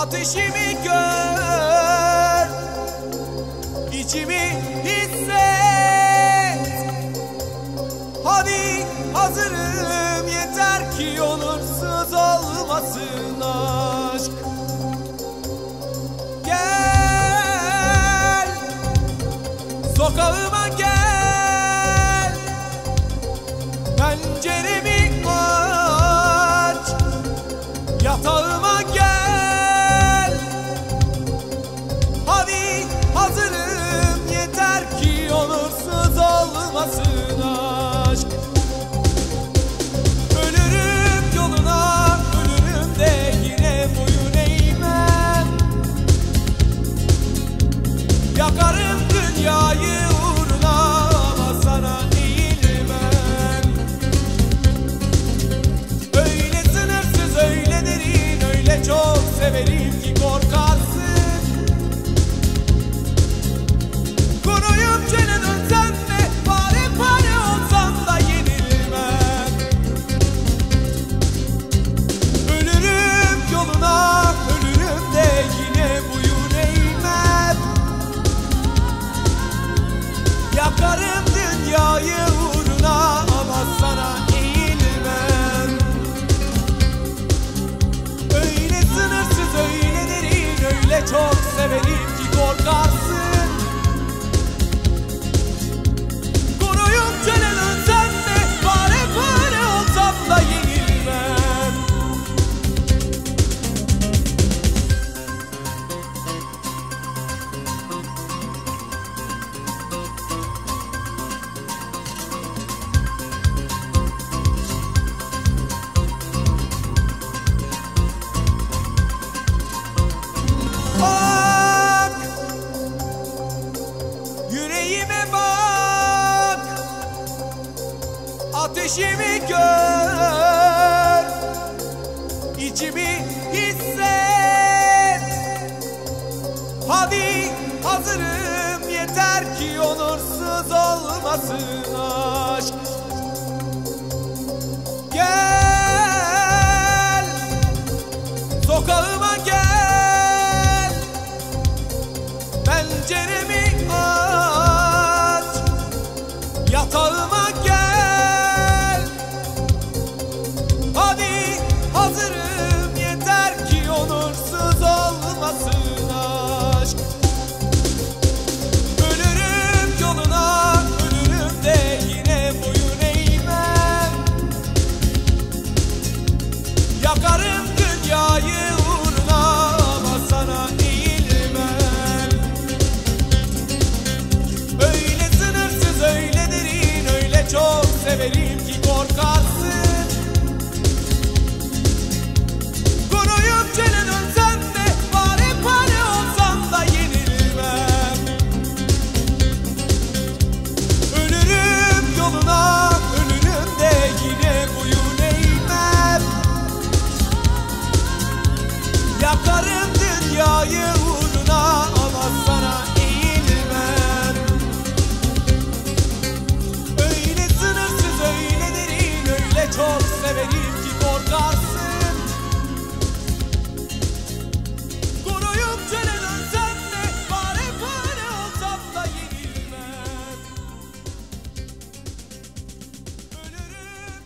ateşimi gör içimi hisset. Hadi hazırım yeter ki onursuz olmasın aşk. Gel sokağı olmasın aşk. ateşimi gör İçimi hisset. Hadi hazırım yeter ki onursuz olmasın aşk. podcast. Yakarım dünyayı uğruna ama sana eğilmem. Öyle sınırsız öyle derin öyle çok severim